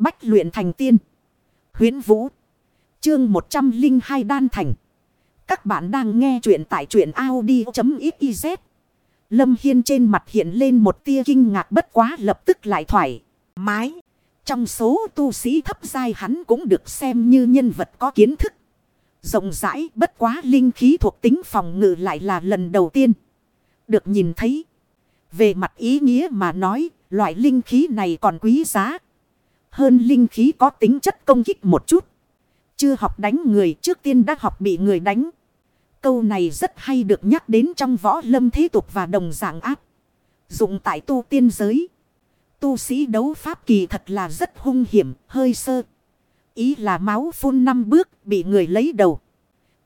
Bách luyện thành tiên. Huyến Vũ. Chương 102 Đan Thành. Các bạn đang nghe truyện tại truyện Audi.xyz. Lâm Hiên trên mặt hiện lên một tia kinh ngạc bất quá lập tức lại thoải mái. Trong số tu sĩ thấp giai hắn cũng được xem như nhân vật có kiến thức. Rộng rãi bất quá linh khí thuộc tính phòng ngự lại là lần đầu tiên. Được nhìn thấy. Về mặt ý nghĩa mà nói, loại linh khí này còn quý giá. Hơn linh khí có tính chất công kích một chút. Chưa học đánh người trước tiên đã học bị người đánh. Câu này rất hay được nhắc đến trong võ lâm thế tục và đồng dạng áp. Dụng tại tu tiên giới. Tu sĩ đấu pháp kỳ thật là rất hung hiểm, hơi sơ. Ý là máu phun năm bước bị người lấy đầu.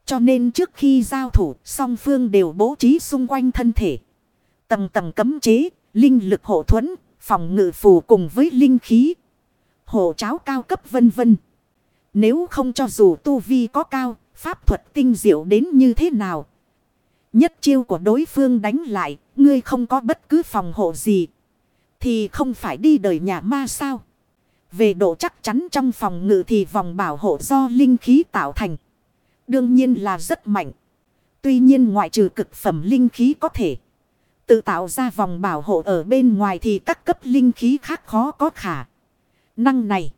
Cho nên trước khi giao thủ, song phương đều bố trí xung quanh thân thể. Tầng tầng cấm chế, linh lực hộ thuẫn, phòng ngự phù cùng với linh khí. Hộ cháo cao cấp vân vân. Nếu không cho dù tu vi có cao, pháp thuật tinh diệu đến như thế nào. Nhất chiêu của đối phương đánh lại, ngươi không có bất cứ phòng hộ gì. Thì không phải đi đời nhà ma sao. Về độ chắc chắn trong phòng ngự thì vòng bảo hộ do linh khí tạo thành. Đương nhiên là rất mạnh. Tuy nhiên ngoại trừ cực phẩm linh khí có thể tự tạo ra vòng bảo hộ ở bên ngoài thì các cấp linh khí khác khó có khả năng này.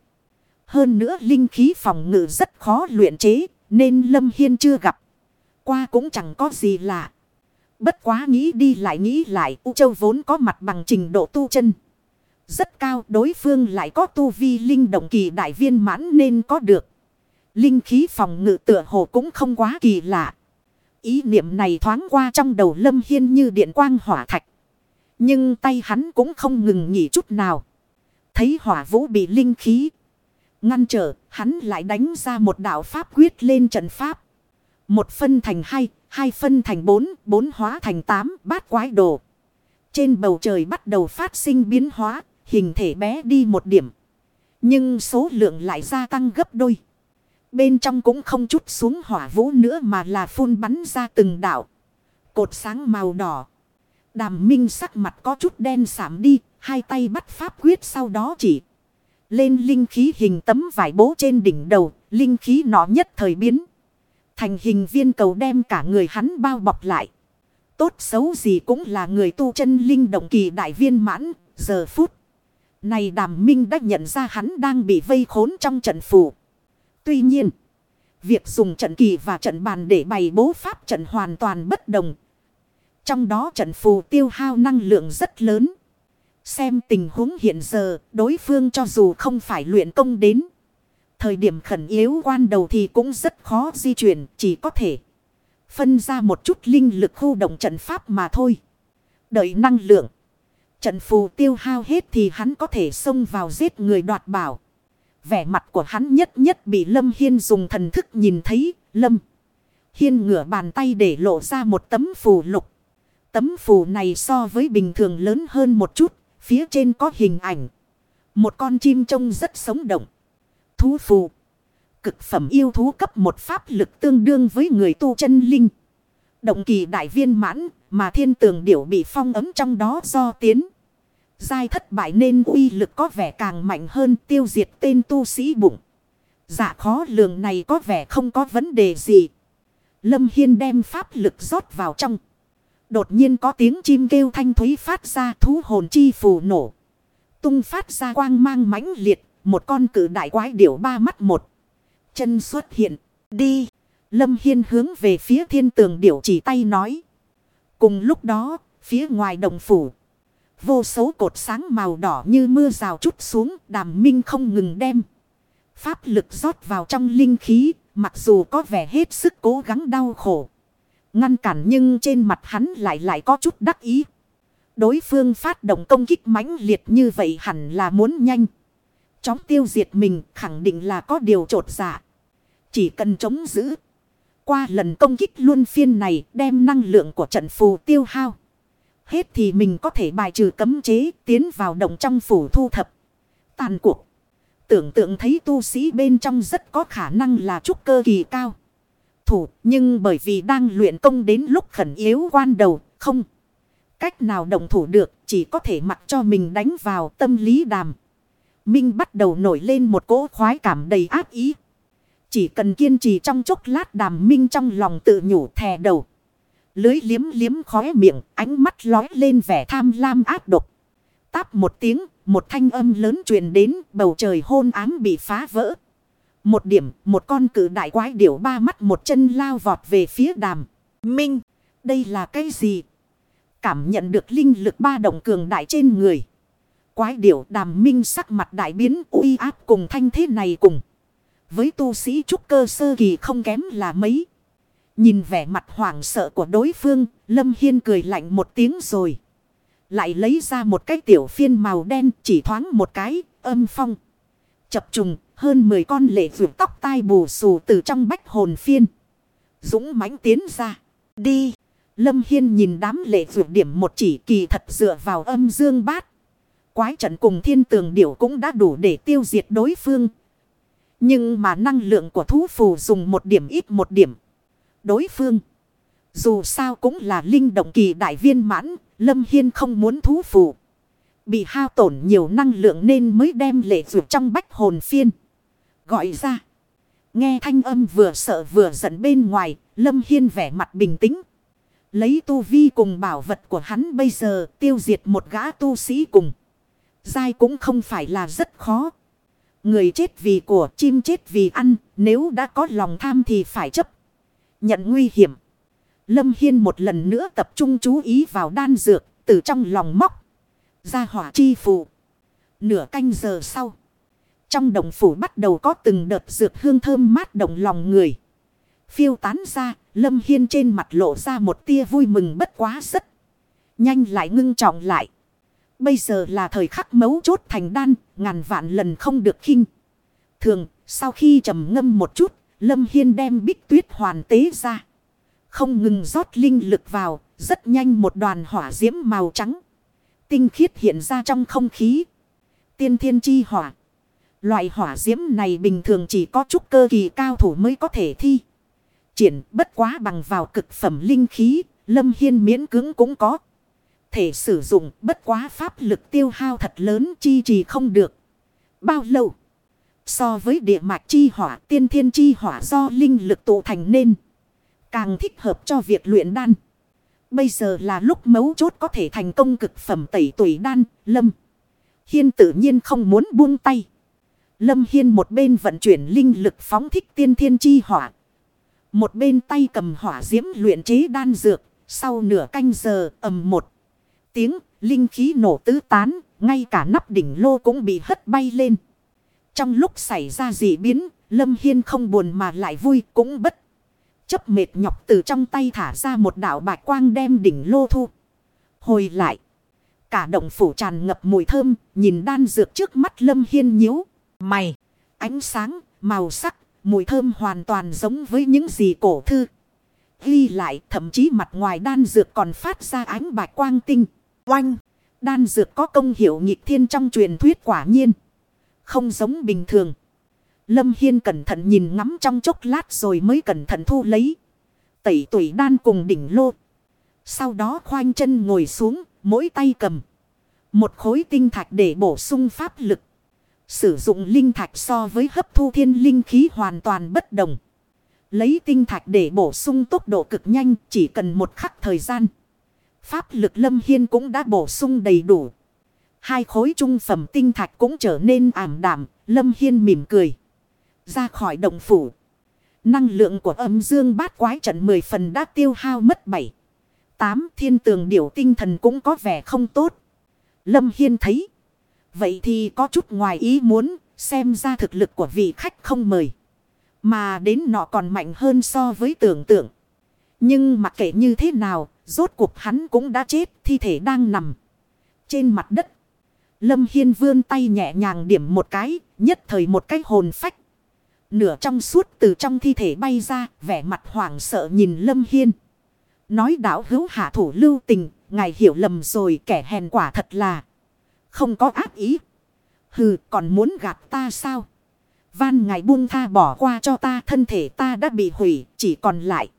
Hơn nữa linh khí phòng ngự rất khó luyện chế, nên Lâm Hiên chưa gặp. Qua cũng chẳng có gì lạ. Bất quá nghĩ đi lại nghĩ lại, U Châu vốn có mặt bằng trình độ tu chân. Rất cao, đối phương lại có tu vi linh động kỳ đại viên mãn nên có được. Linh khí phòng ngự tựa hồ cũng không quá kỳ lạ. Ý niệm này thoáng qua trong đầu Lâm Hiên như điện quang hỏa thạch. Nhưng tay hắn cũng không ngừng nghỉ chút nào. Thấy hỏa vũ bị linh khí. Ngăn trở, hắn lại đánh ra một đạo pháp quyết lên trận pháp. Một phân thành hai, hai phân thành bốn, bốn hóa thành tám, bát quái đồ. Trên bầu trời bắt đầu phát sinh biến hóa, hình thể bé đi một điểm. Nhưng số lượng lại gia tăng gấp đôi. Bên trong cũng không chút xuống hỏa vũ nữa mà là phun bắn ra từng đảo. Cột sáng màu đỏ. Đàm minh sắc mặt có chút đen sạm đi. Hai tay bắt pháp quyết sau đó chỉ. Lên linh khí hình tấm vải bố trên đỉnh đầu. Linh khí nọ nhất thời biến. Thành hình viên cầu đem cả người hắn bao bọc lại. Tốt xấu gì cũng là người tu chân linh động kỳ đại viên mãn. Giờ phút. Này đàm minh đã nhận ra hắn đang bị vây khốn trong trận phủ. Tuy nhiên, việc dùng trận kỳ và trận bàn để bày bố pháp trận hoàn toàn bất đồng. Trong đó trận phù tiêu hao năng lượng rất lớn. Xem tình huống hiện giờ, đối phương cho dù không phải luyện công đến. Thời điểm khẩn yếu quan đầu thì cũng rất khó di chuyển, chỉ có thể phân ra một chút linh lực khu động trận pháp mà thôi. Đợi năng lượng. Trận phù tiêu hao hết thì hắn có thể xông vào giết người đoạt bảo. Vẻ mặt của hắn nhất nhất bị Lâm Hiên dùng thần thức nhìn thấy. Lâm Hiên ngửa bàn tay để lộ ra một tấm phù lục. Tấm phù này so với bình thường lớn hơn một chút. Phía trên có hình ảnh. Một con chim trông rất sống động. Thú phù. Cực phẩm yêu thú cấp một pháp lực tương đương với người tu chân linh. Động kỳ đại viên mãn mà thiên tường điểu bị phong ấm trong đó do tiến. Giai thất bại nên uy lực có vẻ càng mạnh hơn tiêu diệt tên tu sĩ bụng. Dạ khó lường này có vẻ không có vấn đề gì. Lâm Hiên đem pháp lực rót vào trong. Đột nhiên có tiếng chim kêu thanh thúy phát ra thú hồn chi phù nổ. Tung phát ra quang mang mãnh liệt. Một con cử đại quái điểu ba mắt một. Chân xuất hiện. Đi. Lâm Hiên hướng về phía thiên tường điểu chỉ tay nói. Cùng lúc đó, phía ngoài đồng phủ. Vô số cột sáng màu đỏ như mưa rào chút xuống đàm minh không ngừng đem. Pháp lực rót vào trong linh khí, mặc dù có vẻ hết sức cố gắng đau khổ. Ngăn cản nhưng trên mặt hắn lại lại có chút đắc ý. Đối phương phát động công kích mãnh liệt như vậy hẳn là muốn nhanh. Chóng tiêu diệt mình khẳng định là có điều trột dạ. Chỉ cần chống giữ. Qua lần công kích luôn phiên này đem năng lượng của trận phù tiêu hao hết thì mình có thể bài trừ cấm chế tiến vào động trong phủ thu thập. Tàn cuộc. Tưởng tượng thấy tu sĩ bên trong rất có khả năng là trúc cơ kỳ cao. Thủ nhưng bởi vì đang luyện công đến lúc khẩn yếu quan đầu không. Cách nào động thủ được chỉ có thể mặc cho mình đánh vào tâm lý đàm. Minh bắt đầu nổi lên một cỗ khoái cảm đầy ác ý. Chỉ cần kiên trì trong chốc lát đàm Minh trong lòng tự nhủ thè đầu. Lưới liếm liếm khóe miệng, ánh mắt lói lên vẻ tham lam ác độc. Táp một tiếng, một thanh âm lớn truyền đến, bầu trời hôn ám bị phá vỡ. Một điểm, một con cử đại quái điểu ba mắt một chân lao vọt về phía đàm. Minh, đây là cái gì? Cảm nhận được linh lực ba động cường đại trên người. Quái điểu đàm minh sắc mặt đại biến uy áp cùng thanh thế này cùng. Với tu sĩ trúc cơ sơ kỳ không kém là mấy. Nhìn vẻ mặt hoảng sợ của đối phương, Lâm Hiên cười lạnh một tiếng rồi. Lại lấy ra một cái tiểu phiên màu đen chỉ thoáng một cái, âm phong. Chập trùng, hơn 10 con lệ vượt tóc tai bù xù từ trong bách hồn phiên. Dũng mãnh tiến ra. Đi. Lâm Hiên nhìn đám lệ vượt điểm một chỉ kỳ thật dựa vào âm dương bát. Quái trận cùng thiên tường điểu cũng đã đủ để tiêu diệt đối phương. Nhưng mà năng lượng của thú phù dùng một điểm ít một điểm. Đối phương. Dù sao cũng là linh động kỳ đại viên mãn. Lâm Hiên không muốn thú phù. Bị hao tổn nhiều năng lượng nên mới đem lệ vượt trong bách hồn phiên. Gọi ra. Nghe thanh âm vừa sợ vừa giận bên ngoài. Lâm Hiên vẻ mặt bình tĩnh. Lấy tu vi cùng bảo vật của hắn bây giờ tiêu diệt một gã tu sĩ cùng. Giai cũng không phải là rất khó. Người chết vì của, chim chết vì ăn. Nếu đã có lòng tham thì phải chấp. Nhận nguy hiểm. Lâm Hiên một lần nữa tập trung chú ý vào đan dược. Từ trong lòng móc. Ra hỏa chi phù. Nửa canh giờ sau. Trong đồng phủ bắt đầu có từng đợt dược hương thơm mát động lòng người. Phiêu tán ra, Lâm Hiên trên mặt lộ ra một tia vui mừng bất quá rất. Nhanh lại ngưng trọng lại. Bây giờ là thời khắc mấu chốt thành đan, ngàn vạn lần không được khinh. Thường, sau khi trầm ngâm một chút, Lâm Hiên đem bích tuyết hoàn tế ra. Không ngừng rót linh lực vào, rất nhanh một đoàn hỏa diễm màu trắng. Tinh khiết hiện ra trong không khí. Tiên thiên chi hỏa. Loại hỏa diễm này bình thường chỉ có chút cơ kỳ cao thủ mới có thể thi. Triển bất quá bằng vào cực phẩm linh khí, Lâm Hiên miễn cứng cũng có. Thể sử dụng bất quá pháp lực tiêu hao thật lớn chi trì không được. Bao lâu? So với địa mạch chi hỏa tiên thiên chi hỏa do linh lực tụ thành nên. Càng thích hợp cho việc luyện đan. Bây giờ là lúc mấu chốt có thể thành công cực phẩm tẩy tuổi đan, Lâm. Hiên tự nhiên không muốn buông tay. Lâm Hiên một bên vận chuyển linh lực phóng thích tiên thiên chi hỏa. Một bên tay cầm hỏa diễm luyện chế đan dược. Sau nửa canh giờ, ầm một tiếng linh khí nổ tứ tán. Ngay cả nắp đỉnh lô cũng bị hất bay lên. Trong lúc xảy ra dị biến. Lâm Hiên không buồn mà lại vui cũng bất. Chấp mệt nhọc từ trong tay thả ra một đạo bạch quang đem đỉnh lô thu. Hồi lại. Cả động phủ tràn ngập mùi thơm. Nhìn đan dược trước mắt Lâm Hiên nhíu. Mày. Ánh sáng. Màu sắc. Mùi thơm hoàn toàn giống với những gì cổ thư. Ghi lại thậm chí mặt ngoài đan dược còn phát ra ánh bạch quang tinh. Oanh. Đan dược có công hiệu nghịch thiên trong truyền thuyết quả nhiên. Không giống bình thường. Lâm Hiên cẩn thận nhìn ngắm trong chốc lát rồi mới cẩn thận thu lấy. Tẩy tuổi đan cùng đỉnh lô. Sau đó khoanh chân ngồi xuống, mỗi tay cầm. Một khối tinh thạch để bổ sung pháp lực. Sử dụng linh thạch so với hấp thu thiên linh khí hoàn toàn bất đồng. Lấy tinh thạch để bổ sung tốc độ cực nhanh, chỉ cần một khắc thời gian. Pháp lực lâm hiên cũng đã bổ sung đầy đủ. Hai khối trung phẩm tinh thạch cũng trở nên ảm đạm. Lâm hiên mỉm cười. Ra khỏi động phủ. Năng lượng của âm dương bát quái trận 10 phần đã tiêu hao mất 7. 8 thiên tường điểu tinh thần cũng có vẻ không tốt. Lâm Hiên thấy. Vậy thì có chút ngoài ý muốn, xem ra thực lực của vị khách không mời. Mà đến nọ còn mạnh hơn so với tưởng tượng. Nhưng mặc kệ như thế nào, rốt cuộc hắn cũng đã chết, thi thể đang nằm trên mặt đất. Lâm Hiên vươn tay nhẹ nhàng điểm một cái, nhất thời một cái hồn phách. Nửa trong suốt từ trong thi thể bay ra, vẻ mặt hoảng sợ nhìn Lâm Hiên. Nói đảo hữu hạ thủ lưu tình, ngài hiểu lầm rồi kẻ hèn quả thật là. Không có ác ý. Hừ còn muốn gạt ta sao? Van ngài buông tha bỏ qua cho ta thân thể ta đã bị hủy chỉ còn lại.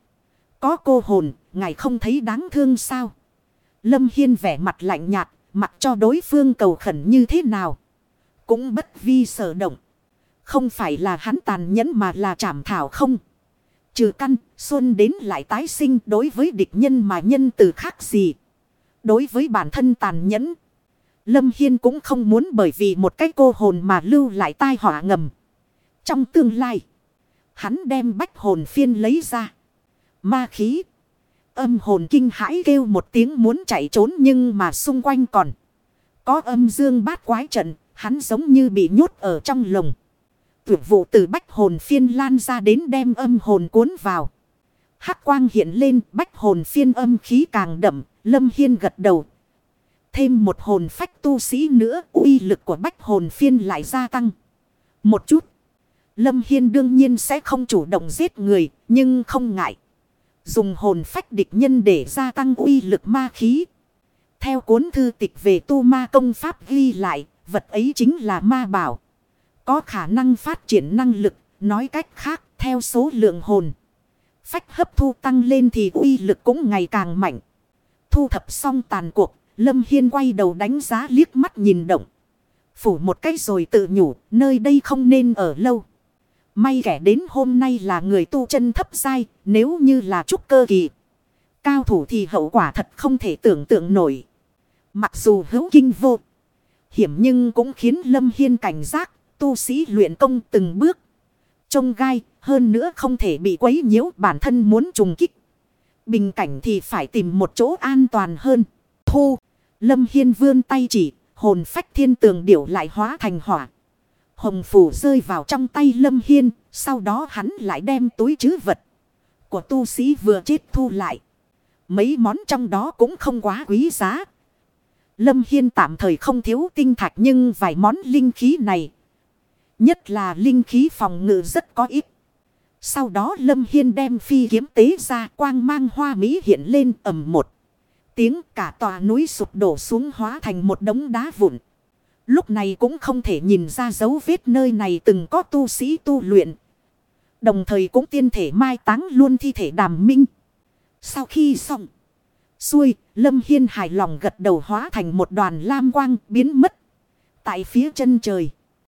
Có cô hồn ngài không thấy đáng thương sao? Lâm Hiên vẻ mặt lạnh nhạt mặc cho đối phương cầu khẩn như thế nào. Cũng bất vi sở động. Không phải là hắn tàn nhẫn mà là trảm thảo không. Trừ căn, xuân đến lại tái sinh đối với địch nhân mà nhân từ khác gì. Đối với bản thân tàn nhẫn. Lâm Hiên cũng không muốn bởi vì một cái cô hồn mà lưu lại tai họa ngầm. Trong tương lai, hắn đem bách hồn phiên lấy ra. Ma khí. Âm hồn kinh hãi kêu một tiếng muốn chạy trốn nhưng mà xung quanh còn. Có âm dương bát quái trận, hắn giống như bị nhốt ở trong lồng. Tuyệt vụ từ bách hồn phiên lan ra đến đem âm hồn cuốn vào. hắc quang hiện lên, bách hồn phiên âm khí càng đậm, lâm hiên gật đầu. Thêm một hồn phách tu sĩ nữa, uy lực của bách hồn phiên lại gia tăng. Một chút. Lâm Hiên đương nhiên sẽ không chủ động giết người, nhưng không ngại. Dùng hồn phách địch nhân để gia tăng uy lực ma khí. Theo cuốn thư tịch về tu ma công pháp ghi lại, vật ấy chính là ma bảo. Có khả năng phát triển năng lực, nói cách khác, theo số lượng hồn. Phách hấp thu tăng lên thì uy lực cũng ngày càng mạnh. Thu thập xong tàn cuộc, Lâm Hiên quay đầu đánh giá liếc mắt nhìn động. Phủ một cái rồi tự nhủ, nơi đây không nên ở lâu. May kẻ đến hôm nay là người tu chân thấp dai, nếu như là trúc cơ kỳ. Cao thủ thì hậu quả thật không thể tưởng tượng nổi. Mặc dù hữu kinh vô hiểm nhưng cũng khiến Lâm Hiên cảnh giác, tu sĩ luyện công từng bước. Trông gai, hơn nữa không thể bị quấy nhiễu bản thân muốn trùng kích. Bình cảnh thì phải tìm một chỗ an toàn hơn. Thu, Lâm Hiên vươn tay chỉ, hồn phách thiên tường điểu lại hóa thành hỏa. Hồng phủ rơi vào trong tay Lâm Hiên, sau đó hắn lại đem túi chứ vật của tu sĩ vừa chết thu lại. Mấy món trong đó cũng không quá quý giá. Lâm Hiên tạm thời không thiếu tinh thạch nhưng vài món linh khí này. Nhất là linh khí phòng ngự rất có ít. Sau đó Lâm Hiên đem phi kiếm tế ra quang mang hoa mỹ hiện lên ầm một. Tiếng cả tòa núi sụp đổ xuống hóa thành một đống đá vụn. Lúc này cũng không thể nhìn ra dấu vết nơi này từng có tu sĩ tu luyện. Đồng thời cũng tiên thể mai táng luôn thi thể đàm minh. Sau khi xong. Xuôi, Lâm Hiên hài lòng gật đầu hóa thành một đoàn lam quang biến mất. Tại phía chân trời.